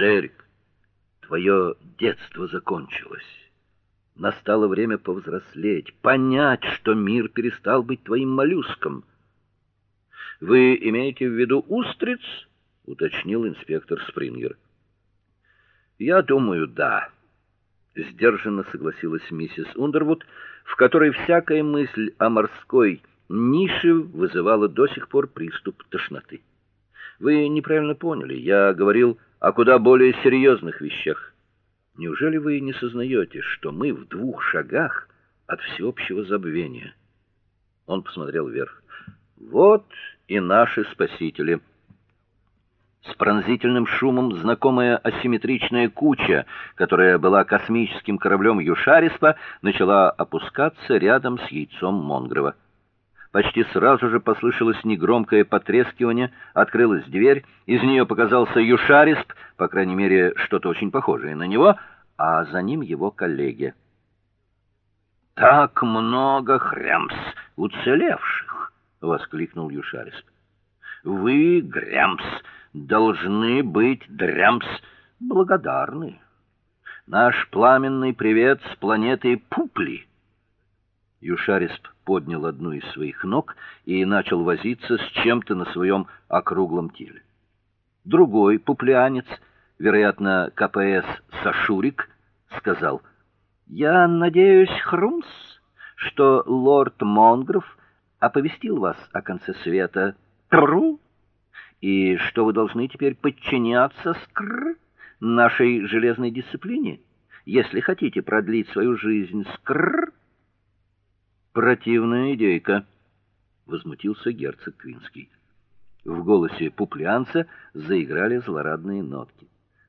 Джерик, твое детство закончилось. Настало время повзрослеть, понять, что мир перестал быть твоим моллюском. Вы имеете в виду устриц? уточнил инспектор Спрингер. Я думаю, да, сдержанно согласилась миссис Ундервуд, в которой всякая мысль о морской нише вызывала до сих пор приступ тошноты. Вы неправильно поняли. Я говорил о куда более серьезных вещах. Неужели вы не сознаете, что мы в двух шагах от всеобщего забвения? Он посмотрел вверх. Вот и наши спасители. С пронзительным шумом знакомая асимметричная куча, которая была космическим кораблем Юшариспа, начала опускаться рядом с яйцом Монгрова. Почти сразу же послышалось негромкое потрескивание, открылась дверь, из нее показался Юшарисп, по крайней мере, что-то очень похожее на него, а за ним его коллеги. Так много хрямс уцелевших, воскликнул Юшарисп. Вы, Грямс, должны быть Дрямс благодарны. Наш пламенный привет с планеты Пупли. Юшарисп поднял одну из своих ног и начал возиться с чем-то на своем округлом теле. Другой пуплянец, вероятно, КПС Сашурик, сказал: "Я надеюсь, Хрумс, что лорд Монгров оповестил вас о конце света. Тру, и что вы должны теперь подчиняться скр нашей железной дисциплине, если хотите продлить свою жизнь скр Противная идейка, возмутился герцог Квинский. В голосе пуплянца заиграли злорадные нотки.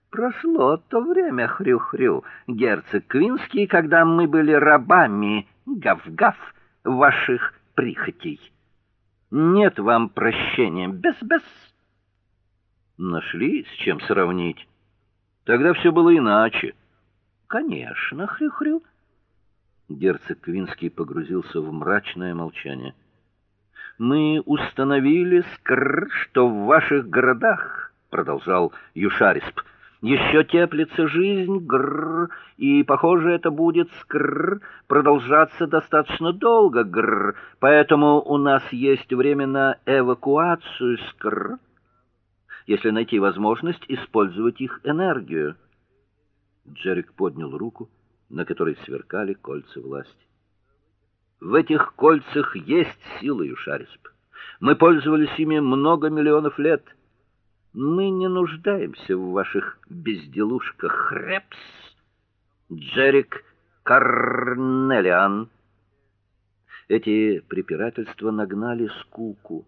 Прошло то время, хрю-хрю, герцог Квинский, когда мы были рабами, гав-гав, ваших прихотей. Нет вам прощения, без-без. Нашли с чем сравнить. Тогда все было иначе. Конечно, хрю-хрю. Герцог Квинский погрузился в мрачное молчание. Мы установили, скр, что в ваших городах, продолжал Юшарисп, еще теплится жизнь, гр, и, похоже, это будет скр продолжаться достаточно долго, гр. Поэтому у нас есть время на эвакуацию скр. Если найти возможность использовать их энергию. Джерик поднял руку на которой сверкали кольца власти. В этих кольцах есть сила, Юшарисп. Мы пользовались ими много миллионов лет. Мы не нуждаемся в ваших безделушках, Хрепс, Джерик Карнелиан. Эти препирательства нагнали скуку,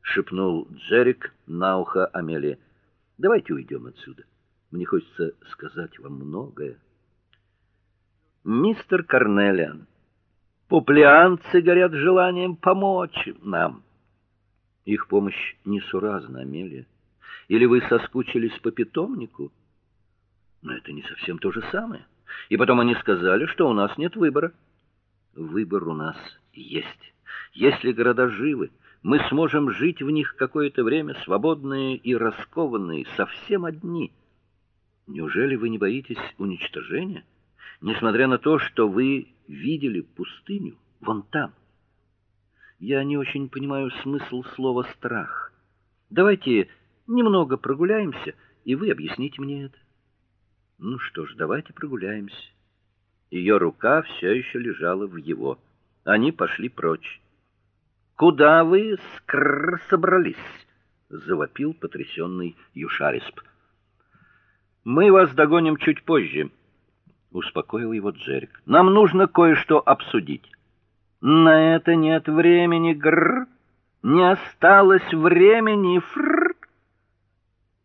шепнул Джерик на ухо Амелии. Давайте уйдем отсюда. Мне хочется сказать вам многое мистер Карнелиан. Пуплианцы горят желанием помочь нам. Их помощь несуразна, Амелия. Или вы соскучились по питомнику? Но это не совсем то же самое. И потом они сказали, что у нас нет выбора. Выбор у нас есть. Если города живы, мы сможем жить в них какое-то время свободные и раскованные, совсем одни. Неужели вы не боитесь уничтожения? Несмотря на то, что вы видели пустыню вон там. Я не очень понимаю смысл слова страх. Давайте немного прогуляемся, и вы объясните мне это. Ну что ж, давайте прогуляемся. Ее рука все еще лежала в его. Они пошли прочь. Куда вы скр собрались? завопил потрясенный Юшарисп. Мы вас догоним чуть позже успокоил его Джерик. Нам нужно кое-что обсудить. На это нет времени, гр. Не осталось времени, фр.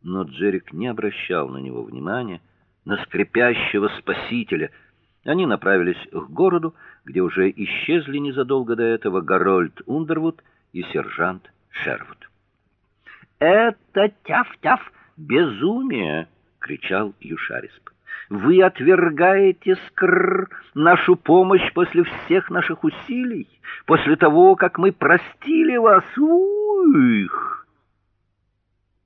Но Джерик не обращал на него внимания, на скрипящего спасителя. Они направились к городу, где уже исчезли незадолго до этого Гарольд Ундервуд и сержант Шервуд. "Это тяф-тяф безумие!" кричал Юшарисп. Вы отвергаете скр нашу помощь после всех наших усилий, после того, как мы простили вас. Ух!